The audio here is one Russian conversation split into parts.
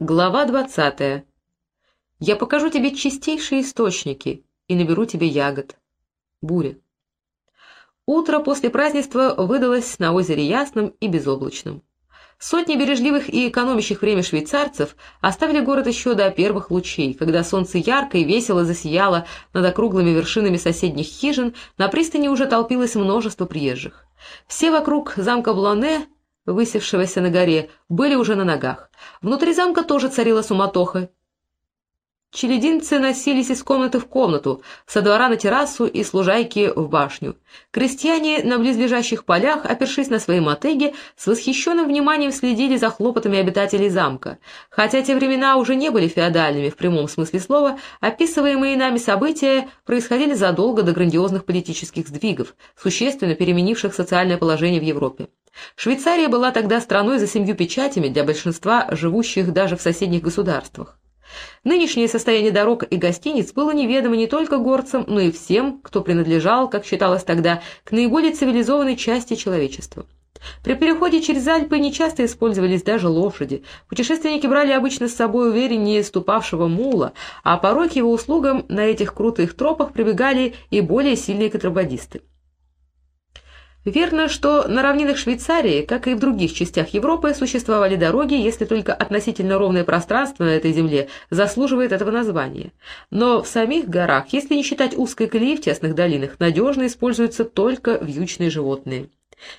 Глава двадцатая. Я покажу тебе чистейшие источники и наберу тебе ягод. Буря. Утро после празднества выдалось на озере ясным и безоблачным. Сотни бережливых и экономящих время швейцарцев оставили город еще до первых лучей, когда солнце ярко и весело засияло над округлыми вершинами соседних хижин, на пристани уже толпилось множество приезжих. Все вокруг замка Блоне, высевшегося на горе, были уже на ногах. Внутри замка тоже царила суматоха, Челединцы носились из комнаты в комнату, со двора на террасу и с лужайки в башню. Крестьяне на близлежащих полях, опершись на свои мотыги, с восхищенным вниманием следили за хлопотами обитателей замка. Хотя те времена уже не были феодальными в прямом смысле слова, описываемые нами события происходили задолго до грандиозных политических сдвигов, существенно переменивших социальное положение в Европе. Швейцария была тогда страной за семью печатями для большинства живущих даже в соседних государствах. Нынешнее состояние дорог и гостиниц было неведомо не только горцам, но и всем, кто принадлежал, как считалось тогда, к наиболее цивилизованной части человечества. При переходе через Альпы нечасто использовались даже лошади. Путешественники брали обычно с собой увереннее ступавшего мула, а порой к его услугам на этих крутых тропах прибегали и более сильные контрабандисты. Верно, что на равнинах Швейцарии, как и в других частях Европы, существовали дороги, если только относительно ровное пространство на этой земле заслуживает этого названия. Но в самих горах, если не считать узкой колеи в тесных долинах, надежно используются только вьючные животные.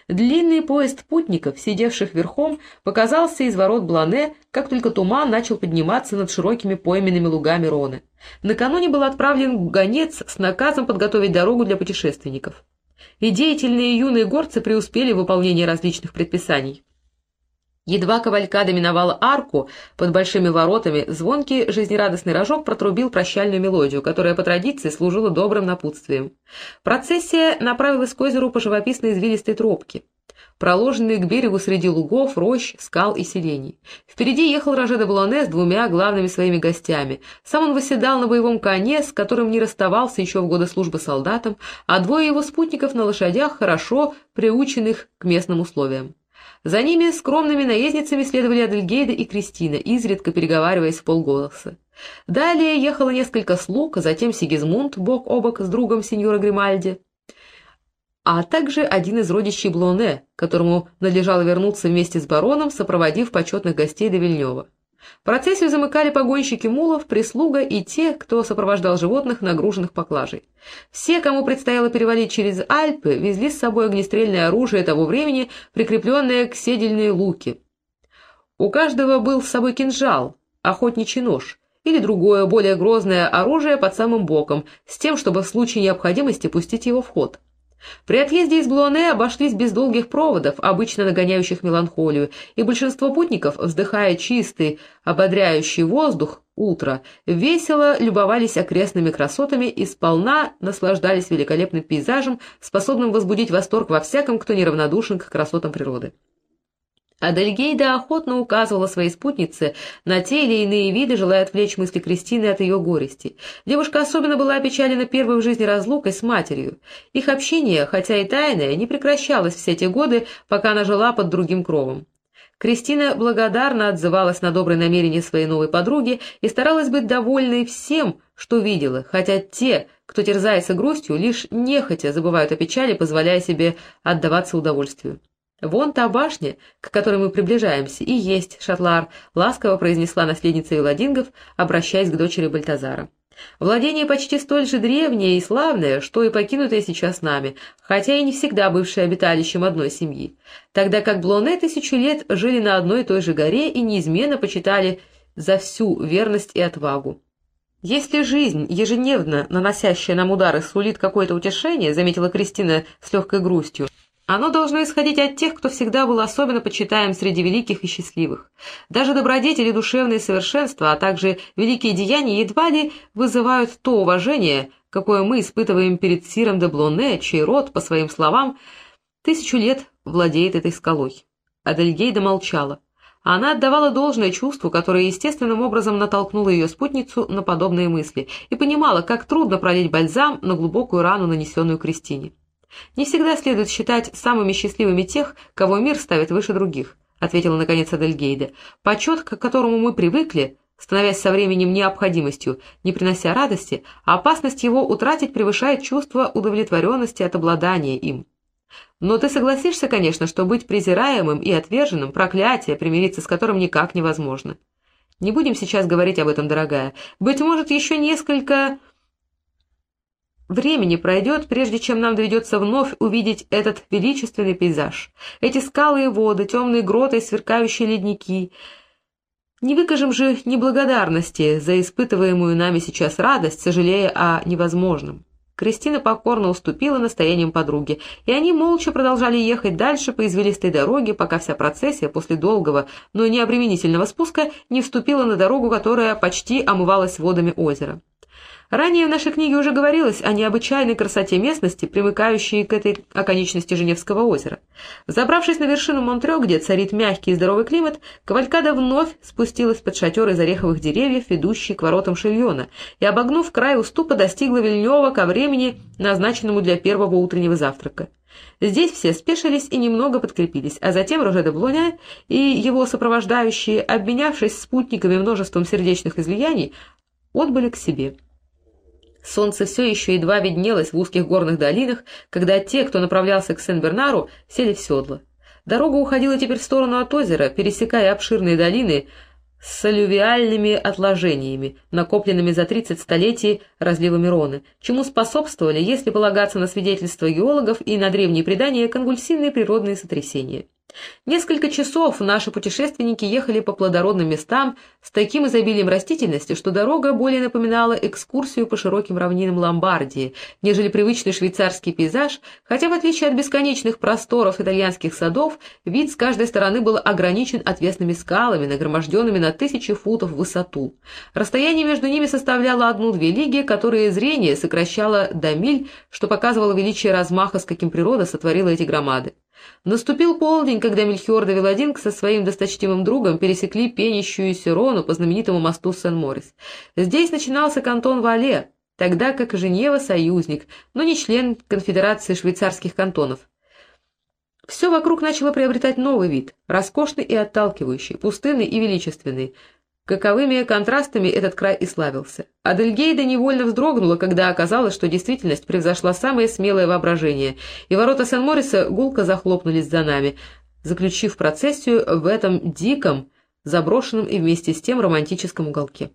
Длинный поезд путников, сидевших верхом, показался из ворот Блане, как только туман начал подниматься над широкими пойменными лугами Роны. Накануне был отправлен гонец с наказом подготовить дорогу для путешественников и деятельные юные горцы преуспели в выполнении различных предписаний. Едва кавалькада миновала арку под большими воротами, звонкий жизнерадостный рожок протрубил прощальную мелодию, которая по традиции служила добрым напутствием. Процессия направилась к озеру по живописной извилистой тропке проложенные к берегу среди лугов, рощ, скал и селений. Впереди ехал Роже де Блоне с двумя главными своими гостями. Сам он восседал на боевом коне, с которым не расставался еще в годы службы солдатам, а двое его спутников на лошадях, хорошо приученных к местным условиям. За ними скромными наездницами следовали Адельгейда и Кристина, изредка переговариваясь в полголоса. Далее ехало несколько слуг, затем Сигизмунд бок о бок с другом сеньора Гримальди а также один из родичей Блоне, которому надлежало вернуться вместе с бароном, сопроводив почетных гостей до Вильнева. Процессию замыкали погонщики мулов, прислуга и те, кто сопровождал животных, нагруженных поклажей. Все, кому предстояло перевалить через Альпы, везли с собой огнестрельное оружие того времени, прикрепленное к седельные луки. У каждого был с собой кинжал, охотничий нож или другое, более грозное оружие под самым боком, с тем, чтобы в случае необходимости пустить его в ход. При отъезде из Блуане обошлись без долгих проводов, обычно нагоняющих меланхолию, и большинство путников, вздыхая чистый, ободряющий воздух, утро, весело любовались окрестными красотами и сполна наслаждались великолепным пейзажем, способным возбудить восторг во всяком, кто неравнодушен к красотам природы. Адельгейда охотно указывала своей спутнице на те или иные виды, желая отвлечь мысли Кристины от ее горести. Девушка особенно была опечалена первой в жизни разлукой с матерью. Их общение, хотя и тайное, не прекращалось все те годы, пока она жила под другим кровом. Кристина благодарно отзывалась на добрые намерения своей новой подруги и старалась быть довольной всем, что видела, хотя те, кто терзается грустью, лишь нехотя забывают о печали, позволяя себе отдаваться удовольствию. «Вон та башня, к которой мы приближаемся, и есть Шатлар», — ласково произнесла наследница Юладингов, обращаясь к дочери Бальтазара. «Владение почти столь же древнее и славное, что и покинутое сейчас нами, хотя и не всегда бывшее обиталищем одной семьи, тогда как Блоне тысячу лет жили на одной и той же горе и неизменно почитали за всю верность и отвагу. «Если жизнь, ежедневно наносящая нам удары, сулит какое-то утешение», — заметила Кристина с легкой грустью, — оно должно исходить от тех, кто всегда был особенно почитаем среди великих и счастливых. Даже добродетели, душевные совершенства, а также великие деяния едва ли вызывают то уважение, какое мы испытываем перед Сиром де Блоне, чей род, по своим словам, тысячу лет владеет этой скалой. Адельгейда молчала. Она отдавала должное чувству, которое естественным образом натолкнуло ее спутницу на подобные мысли, и понимала, как трудно пролить бальзам на глубокую рану, нанесенную Кристине. Не всегда следует считать самыми счастливыми тех, кого мир ставит выше других. — ответила наконец Адельгейда. «Почет, к которому мы привыкли, становясь со временем необходимостью, не принося радости, а опасность его утратить превышает чувство удовлетворенности от обладания им. Но ты согласишься, конечно, что быть презираемым и отверженным — проклятие, примириться с которым никак невозможно. Не будем сейчас говорить об этом, дорогая. Быть может, еще несколько времени пройдет, прежде чем нам доведется вновь увидеть этот величественный пейзаж. Эти скалы и воды, темные гроты и сверкающие ледники. Не выкажем же неблагодарности за испытываемую нами сейчас радость, сожалея о невозможном. Кристина покорно уступила настояниям подруги, и они молча продолжали ехать дальше по извилистой дороге, пока вся процессия после долгого, но необременительного спуска не вступила на дорогу, которая почти омывалась водами озера. Ранее в нашей книге уже говорилось о необычайной красоте местности, примыкающей к этой оконечности Женевского озера. Забравшись на вершину Монтрео, где царит мягкий и здоровый климат, Кавалькада вновь спустилась под шатер из ореховых деревьев, ведущий к воротам Шильона, и, обогнув край уступа, достигла Вильнева ко времени, назначенному для первого утреннего завтрака. Здесь все спешились и немного подкрепились, а затем Роже де и его сопровождающие, обменявшись спутниками множеством сердечных излияний, отбыли к себе. Солнце все еще едва виднелось в узких горных долинах, когда те, кто направлялся к Сен-Бернару, сели в седло. Дорога уходила теперь в сторону от озера, пересекая обширные долины с алювиальными отложениями, накопленными за 30 столетий разливами Роны, чему способствовали, если полагаться на свидетельства геологов и на древние предания, конвульсивные природные сотрясения. Несколько часов наши путешественники ехали по плодородным местам с таким изобилием растительности, что дорога более напоминала экскурсию по широким равнинам Ломбардии, нежели привычный швейцарский пейзаж, хотя в отличие от бесконечных просторов итальянских садов, вид с каждой стороны был ограничен отвесными скалами, нагроможденными на тысячи футов в высоту. Расстояние между ними составляло одну-две лиги, которые зрение сокращало до миль, что показывало величие размаха, с каким природа сотворила эти громады. Наступил полдень, когда Мельхиор де Виладинг со своим досточтимым другом пересекли пенящуюся Рону по знаменитому мосту Сен-Морис. Здесь начинался кантон Вале, тогда как Женева — союзник, но не член конфедерации швейцарских кантонов. Все вокруг начало приобретать новый вид, роскошный и отталкивающий, пустынный и величественный, Каковыми контрастами этот край и славился. Адельгейда невольно вздрогнула, когда оказалось, что действительность превзошла самое смелое воображение, и ворота Сан-Мориса гулко захлопнулись за нами, заключив процессию в этом диком, заброшенном и вместе с тем романтическом уголке.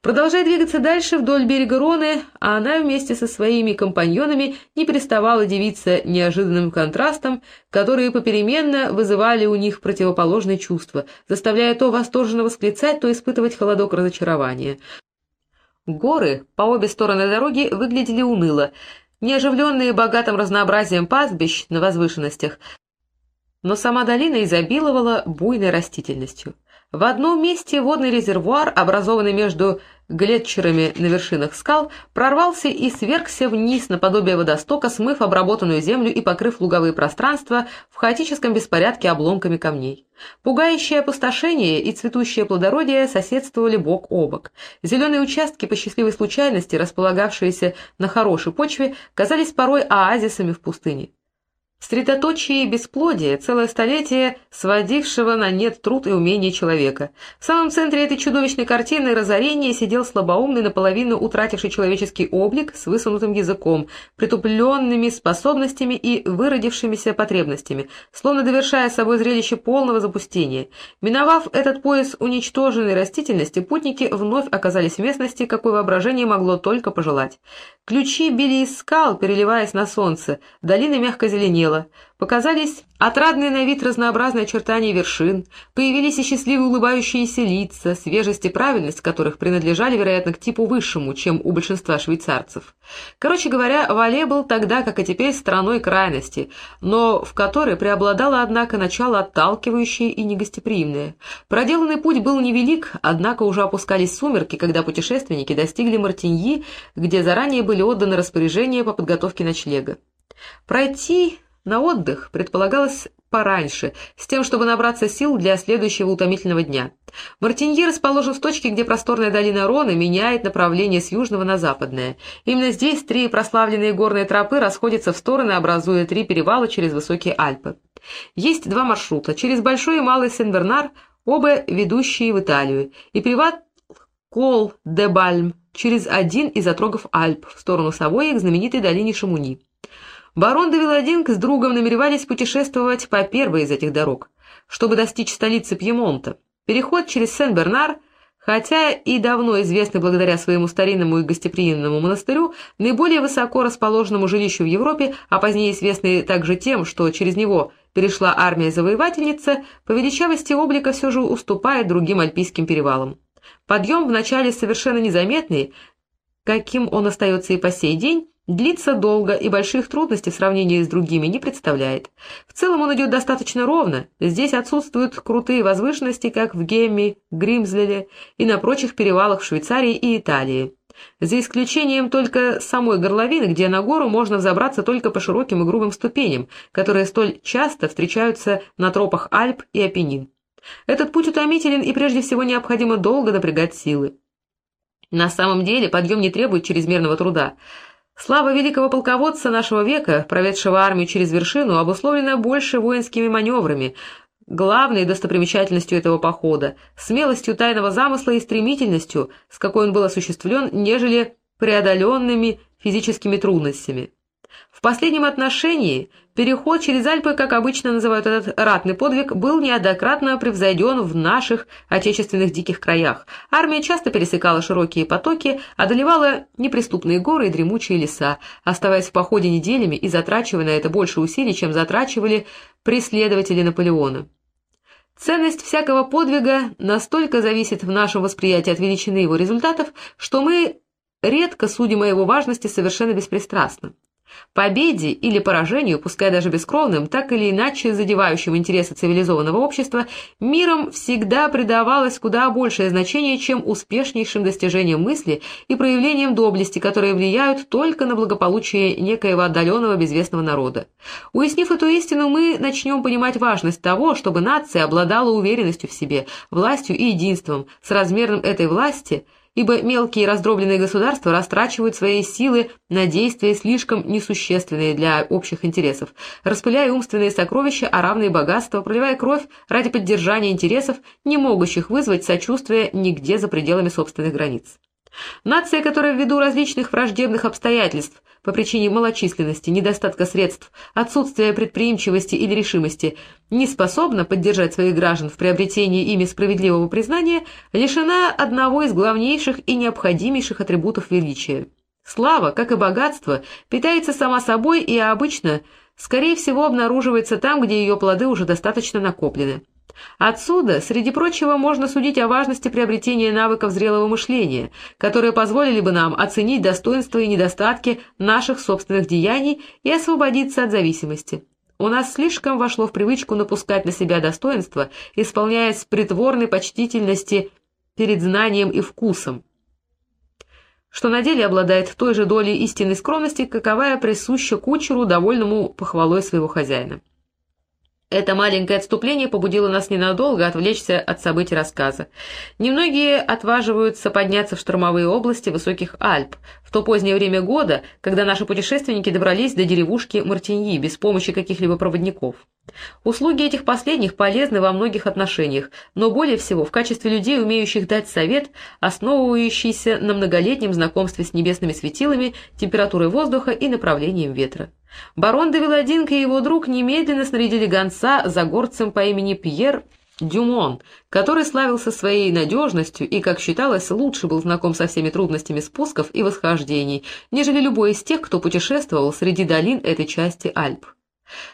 Продолжая двигаться дальше вдоль берега Роны, а она вместе со своими компаньонами не переставала дивиться неожиданным контрастом, которые попеременно вызывали у них противоположные чувства, заставляя то восторженно восклицать, то испытывать холодок разочарования. Горы по обе стороны дороги выглядели уныло, неоживленные богатым разнообразием пастбищ на возвышенностях, но сама долина изобиловала буйной растительностью. В одном месте водный резервуар, образованный между глетчерами на вершинах скал, прорвался и свергся вниз наподобие водостока, смыв обработанную землю и покрыв луговые пространства в хаотическом беспорядке обломками камней. Пугающее опустошение и цветущее плодородие соседствовали бок о бок. Зеленые участки, по счастливой случайности располагавшиеся на хорошей почве, казались порой оазисами в пустыне. Средоточие бесплодия, целое столетие сводившего на нет труд и умения человека. В самом центре этой чудовищной картины разорения сидел слабоумный, наполовину утративший человеческий облик, с высунутым языком, притупленными способностями и выродившимися потребностями, словно довершая собой зрелище полного запустения. Миновав этот пояс уничтоженной растительности, путники вновь оказались в местности, какой воображение могло только пожелать. Ключи били из скал, переливаясь на солнце, долина мягко зеленела, темнело, показались отрадные на вид разнообразные очертания вершин, появились и счастливые улыбающиеся лица, свежесть и правильность которых принадлежали, вероятно, к типу высшему, чем у большинства швейцарцев. Короче говоря, Вале был тогда, как и теперь, страной крайности, но в которой преобладало, однако, начало отталкивающее и негостеприимное. Проделанный путь был невелик, однако уже опускались сумерки, когда путешественники достигли Мартиньи, где заранее были отданы распоряжения по подготовке ночлега. Пройти на отдых предполагалось пораньше, с тем, чтобы набраться сил для следующего утомительного дня. Мартинье расположен в точке, где просторная долина Роны меняет направление с южного на западное. Именно здесь три прославленные горные тропы расходятся в стороны, образуя три перевала через высокие Альпы. Есть два маршрута, через Большой и Малый Сен-Бернар, оба ведущие в Италию, и приват Кол-де-Бальм через один из отрогов Альп в сторону Савойи к знаменитой долине Шамуни. Барон де Виладинг с другом намеревались путешествовать по первой из этих дорог, чтобы достичь столицы Пьемонта. Переход через Сен-Бернар – хотя и давно известный благодаря своему старинному и гостеприимному монастырю, наиболее высоко расположенному жилищу в Европе, а позднее известный также тем, что через него перешла армия-завоевательница, по величавости облика все же уступает другим альпийским перевалам. Подъем вначале совершенно незаметный, каким он остается и по сей день, длится долго и больших трудностей в сравнении с другими не представляет. В целом он идет достаточно ровно, здесь отсутствуют крутые возвышенности, как в Гемми, Гримзлеле и на прочих перевалах в Швейцарии и Италии. За исключением только самой горловины, где на гору можно взобраться только по широким и грубым ступеням, которые столь часто встречаются на тропах Альп и Апеннин. Этот путь утомителен и прежде всего необходимо долго напрягать силы. На самом деле подъем не требует чрезмерного труда. Слава великого полководца нашего века, проведшего армию через вершину, обусловлена больше воинскими маневрами, главной достопримечательностью этого похода, смелостью тайного замысла и стремительностью, с какой он был осуществлен, нежели преодоленными физическими трудностями. В последнем отношении переход через Альпы, как обычно называют этот ратный подвиг, был неоднократно превзойден в наших отечественных диких краях. Армия часто пересекала широкие потоки, одолевала неприступные горы и дремучие леса, оставаясь в походе неделями и затрачивая на это больше усилий, чем затрачивали преследователи Наполеона. Ценность всякого подвига настолько зависит в нашем восприятии от величины его результатов, что мы редко судим о его важности совершенно беспристрастно. Победе или поражению, пускай даже бескровным, так или иначе задевающим интересы цивилизованного общества, миром всегда придавалось куда большее значение, чем успешнейшим достижением мысли и проявлением доблести, которые влияют только на благополучие некоего отдаленного безвестного народа. Уяснив эту истину, мы начнем понимать важность того, чтобы нация обладала уверенностью в себе, властью и единством, с размером этой власти – ибо мелкие раздробленные государства растрачивают свои силы на действия слишком несущественные для общих интересов, распыляя умственные сокровища, а равные богатства, проливая кровь ради поддержания интересов, не могущих вызвать сочувствие нигде за пределами собственных границ. Нация, которая ввиду различных враждебных обстоятельств по причине малочисленности, недостатка средств, отсутствия предприимчивости или решимости, не способна поддержать своих граждан в приобретении ими справедливого признания, лишена одного из главнейших и необходимейших атрибутов величия. Слава, как и богатство, питается сама собой и обычно, скорее всего, обнаруживается там, где ее плоды уже достаточно накоплены. Отсюда, среди прочего, можно судить о важности приобретения навыков зрелого мышления, которые позволили бы нам оценить достоинства и недостатки наших собственных деяний и освободиться от зависимости. У нас слишком вошло в привычку напускать на себя достоинство, исполняясь притворной почтительности перед знанием и вкусом, что на деле обладает той же долей истинной скромности, каковая присуща кучеру, довольному похвалой своего хозяина. Это маленькое отступление побудило нас ненадолго отвлечься от событий рассказа. Немногие отваживаются подняться в штормовые области высоких Альп, в то позднее время года, когда наши путешественники добрались до деревушки Мартиньи без помощи каких-либо проводников. Услуги этих последних полезны во многих отношениях, но более всего в качестве людей, умеющих дать совет, основывающийся на многолетнем знакомстве с небесными светилами, температурой воздуха и направлением ветра. Барон де и его друг немедленно снарядили гонца за горцем по имени Пьер Дюмон, который славился своей надежностью и, как считалось, лучше был знаком со всеми трудностями спусков и восхождений, нежели любой из тех, кто путешествовал среди долин этой части Альп.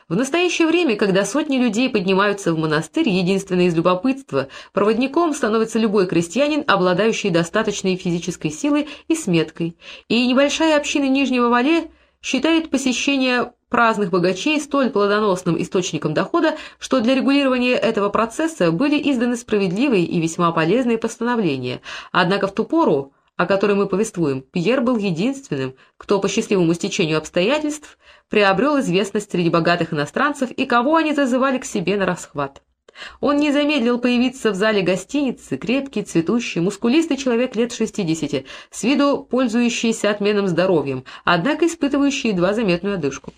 В настоящее время, когда сотни людей поднимаются в монастырь, единственное из любопытства, проводником становится любой крестьянин, обладающий достаточной физической силой и сметкой, и небольшая община Нижнего Вале – считает посещение праздных богачей столь плодоносным источником дохода, что для регулирования этого процесса были изданы справедливые и весьма полезные постановления. Однако в ту пору, о которой мы повествуем, Пьер был единственным, кто по счастливому стечению обстоятельств приобрел известность среди богатых иностранцев и кого они зазывали к себе на расхват. Он не замедлил появиться в зале гостиницы, крепкий, цветущий, мускулистый человек лет шестидесяти, с виду пользующийся отменным здоровьем, однако испытывающий едва заметную одышку.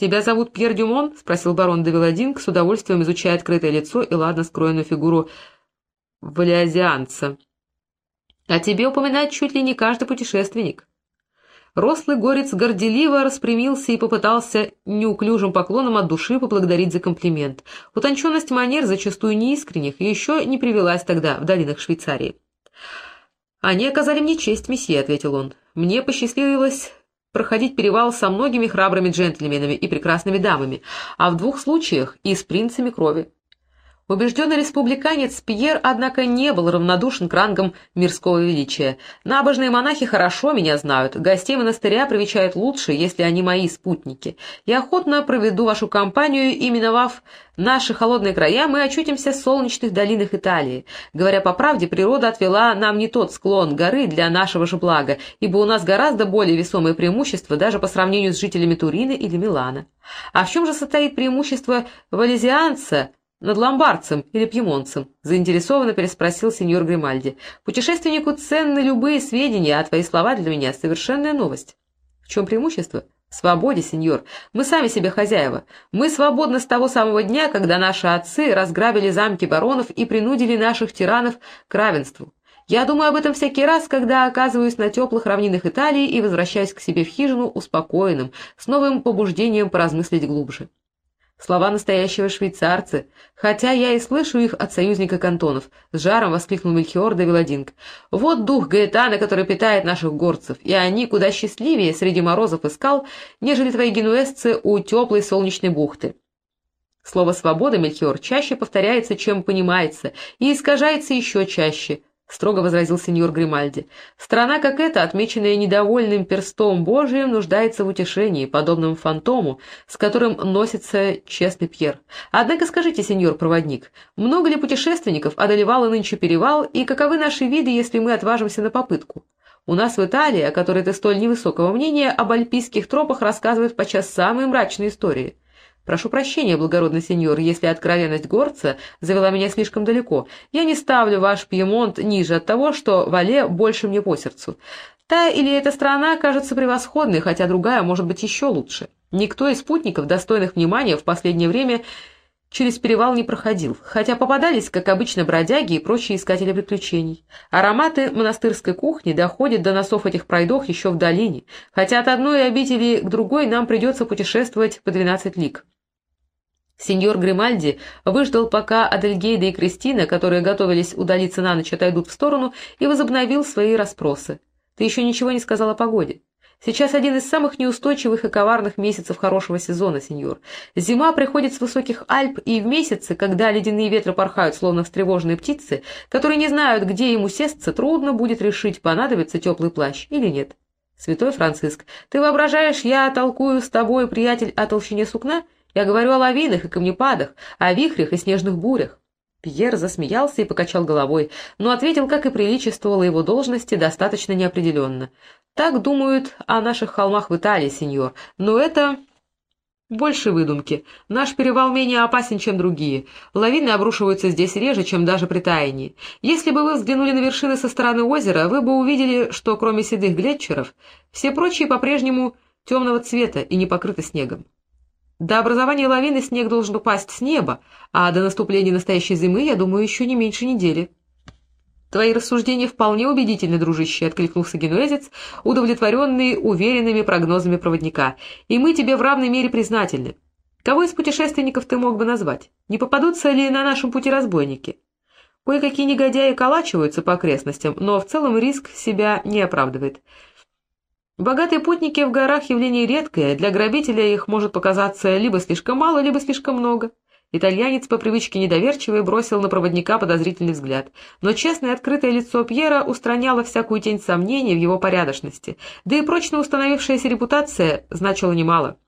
«Тебя зовут Пьер Дюмон?» — спросил барон де с удовольствием изучая открытое лицо и ладно скроенную фигуру валиазианца. «О тебе упоминает чуть ли не каждый путешественник». Рослый горец горделиво распрямился и попытался неуклюжим поклоном от души поблагодарить за комплимент. Утонченность манер, зачастую неискренних, еще не привелась тогда в долинах Швейцарии. «Они оказали мне честь, месье», — ответил он. «Мне посчастливилось проходить перевал со многими храбрыми джентльменами и прекрасными дамами, а в двух случаях и с принцами крови. Убежденный республиканец Пьер, однако, не был равнодушен к рангам мирского величия. Набожные монахи хорошо меня знают, гостей монастыря привечают лучше, если они мои спутники. Я охотно проведу вашу компанию, и, миновав наши холодные края, мы очутимся в солнечных долинах Италии. Говоря по правде, природа отвела нам не тот склон горы для нашего же блага, ибо у нас гораздо более весомые преимущества даже по сравнению с жителями Турина или Милана. А в чем же состоит преимущество валезианца, над ломбардцем или пьемонцем?» — заинтересованно переспросил сеньор Гримальди. «Путешественнику ценны любые сведения, а твои слова для меня — совершенная новость». «В чем преимущество?» «В свободе, сеньор. Мы сами себе хозяева. Мы свободны с того самого дня, когда наши отцы разграбили замки баронов и принудили наших тиранов к равенству. Я думаю об этом всякий раз, когда оказываюсь на теплых равнинах Италии и возвращаюсь к себе в хижину успокоенным, с новым побуждением поразмыслить глубже». Слова настоящего швейцарца, хотя я и слышу их от союзника кантонов, — с жаром воскликнул Мельхиор де Виладинг. Вот дух Гаэтана, который питает наших горцев, и они куда счастливее среди морозов и скал, нежели твои генуэзцы у теплой солнечной бухты. Слово «свобода», Мельхиор, чаще повторяется, чем понимается, и искажается еще чаще, — строго возразил сеньор Гримальди. «Страна, как эта, отмеченная недовольным перстом Божиим, нуждается в утешении, подобном фантому, с которым носится честный Пьер. Однако скажите, сеньор проводник, много ли путешественников одолевало нынче перевал, и каковы наши виды, если мы отважимся на попытку? У нас в Италии, о которой ты столь невысокого мнения, об альпийских тропах рассказывают подчас самые мрачные истории». Прошу прощения, благородный сеньор, если откровенность горца завела меня слишком далеко. Я не ставлю ваш Пьемонт ниже от того, что Вале больше мне по сердцу. Та или эта страна кажется превосходной, хотя другая может быть еще лучше. Никто из спутников, достойных внимания, в последнее время через перевал не проходил, хотя попадались, как обычно, бродяги и прочие искатели приключений. Ароматы монастырской кухни доходят до носов этих пройдох еще в долине, хотя от одной обители к другой нам придется путешествовать по двенадцать лиг. Сеньор Гримальди выждал, пока Адельгейда и Кристина, которые готовились удалиться на ночь, отойдут в сторону, и возобновил свои расспросы. «Ты еще ничего не сказал о погоде?» Сейчас один из самых неустойчивых и коварных месяцев хорошего сезона, сеньор. Зима приходит с высоких Альп, и в месяцы, когда ледяные ветры порхают, словно встревоженные птицы, которые не знают, где ему сесться, трудно будет решить, понадобится теплый плащ или нет. Святой Франциск, ты воображаешь, я толкую с тобой, приятель, о толщине сукна? Я говорю о лавинах и камнепадах, о вихрях и снежных бурях. Пьер засмеялся и покачал головой, но ответил, как и приличествовало его должности, достаточно неопределенно. «Так думают о наших холмах в Италии, сеньор, но это...» «Больше выдумки. Наш перевал менее опасен, чем другие. Лавины обрушиваются здесь реже, чем даже при таянии. Если бы вы взглянули на вершины со стороны озера, вы бы увидели, что кроме седых глетчеров, все прочие по-прежнему темного цвета и не покрыты снегом. До образования лавины снег должен упасть с неба, а до наступления настоящей зимы, я думаю, еще не меньше недели. «Твои рассуждения вполне убедительны, дружище», — откликнулся генуэзец, удовлетворенный уверенными прогнозами проводника. «И мы тебе в равной мере признательны. Кого из путешественников ты мог бы назвать? Не попадутся ли на нашем пути разбойники?» Кое-какие негодяи колачиваются по окрестностям, но в целом риск себя не оправдывает. Богатые путники в горах явление редкое, для грабителя их может показаться либо слишком мало, либо слишком много. Итальянец по привычке недоверчивый бросил на проводника подозрительный взгляд, но честное открытое лицо Пьера устраняло всякую тень сомнений в его порядочности, да и прочно установившаяся репутация значила немало.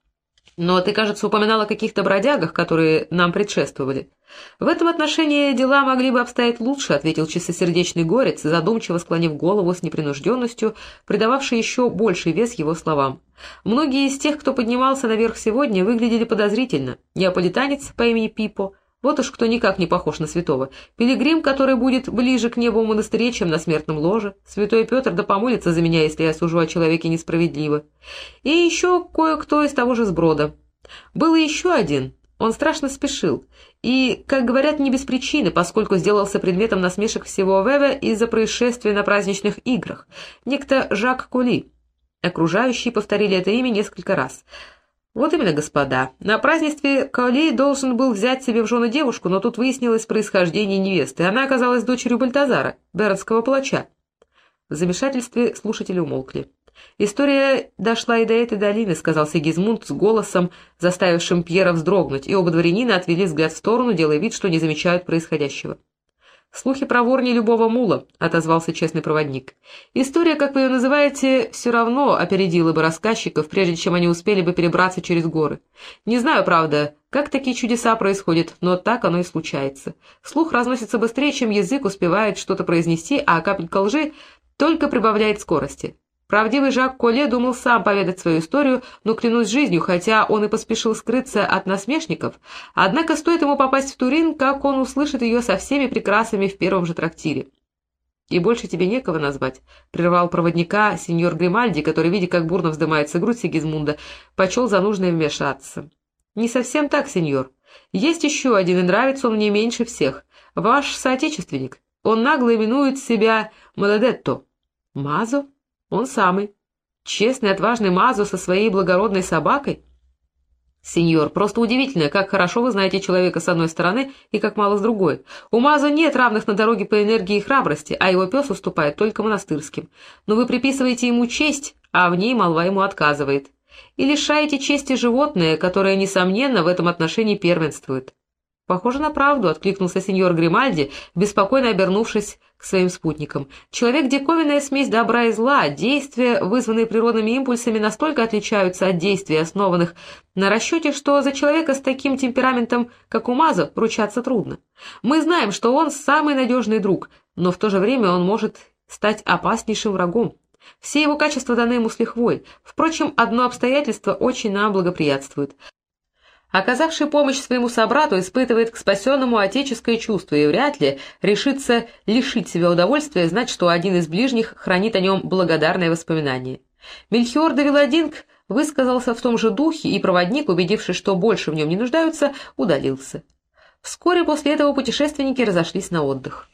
«Но ты, кажется, упоминал о каких-то бродягах, которые нам предшествовали». «В этом отношении дела могли бы обстоять лучше», — ответил чистосердечный горец, задумчиво склонив голову с непринужденностью, придававший еще больший вес его словам. «Многие из тех, кто поднимался наверх сегодня, выглядели подозрительно. Неаполитанец по имени Пипо, вот уж кто никак не похож на святого. Пилигрим, который будет ближе к небу в монастыре, чем на смертном ложе. Святой Петр да помолится за меня, если я сужу о человеке несправедливо. И еще кое-кто из того же сброда. Был еще один, он страшно спешил, и, как говорят, не без причины, поскольку сделался предметом насмешек всего Веве из-за происшествия на праздничных играх, некто Жак Кули. Окружающие повторили это имя несколько раз. Вот именно, господа. На празднестве Каули должен был взять себе в жены девушку, но тут выяснилось происхождение невесты. Она оказалась дочерью Бальтазара, бернского палача. В замешательстве слушатели умолкли. «История дошла и до этой долины», — сказал Сигизмунд с голосом, заставившим Пьера вздрогнуть, и оба дворянина отвели взгляд в сторону, делая вид, что не замечают происходящего. «Слухи про ворни любого мула», — отозвался честный проводник. «История, как вы ее называете, все равно опередила бы рассказчиков, прежде чем они успели бы перебраться через горы. Не знаю, правда, как такие чудеса происходят, но так оно и случается. Слух разносится быстрее, чем язык успевает что-то произнести, а капелька лжи только прибавляет скорости. Правдивый Жак Коле думал сам поведать свою историю, но клянусь жизнью, хотя он и поспешил скрыться от насмешников, однако стоит ему попасть в Турин, как он услышит ее со всеми прекрасами в первом же трактире. «И больше тебе некого назвать», — прервал проводника сеньор Гримальди, который, видя, как бурно вздымается грудь Сигизмунда, почел за нужное вмешаться. «Не совсем так, сеньор. Есть еще один, и нравится он мне меньше всех. Ваш соотечественник. Он нагло именует себя Маладетто». «Мазо?» Он самый. Честный, отважный Мазу со своей благородной собакой? Сеньор, просто удивительно, как хорошо вы знаете человека с одной стороны и как мало с другой. У Мазу нет равных на дороге по энергии и храбрости, а его пес уступает только монастырским. Но вы приписываете ему честь, а в ней молва ему отказывает. И лишаете чести животное, которое, несомненно, в этом отношении первенствует. «Похоже на правду», — откликнулся сеньор Гримальди, беспокойно обернувшись к своим спутникам. «Человек — диковинная смесь добра и зла. Действия, вызванные природными импульсами, настолько отличаются от действий, основанных на расчете, что за человека с таким темпераментом, как у Маза, ручаться трудно. Мы знаем, что он самый надежный друг, но в то же время он может стать опаснейшим врагом. Все его качества даны ему с лихвой. Впрочем, одно обстоятельство очень нам благоприятствует. Оказавший помощь своему собрату испытывает к спасенному отеческое чувство и вряд ли решится лишить себя удовольствия знать, что один из ближних хранит о нем благодарное воспоминание. Мельхиор де Виладинг высказался в том же духе, и проводник, убедившись, что больше в нем не нуждаются, удалился. Вскоре после этого путешественники разошлись на отдых.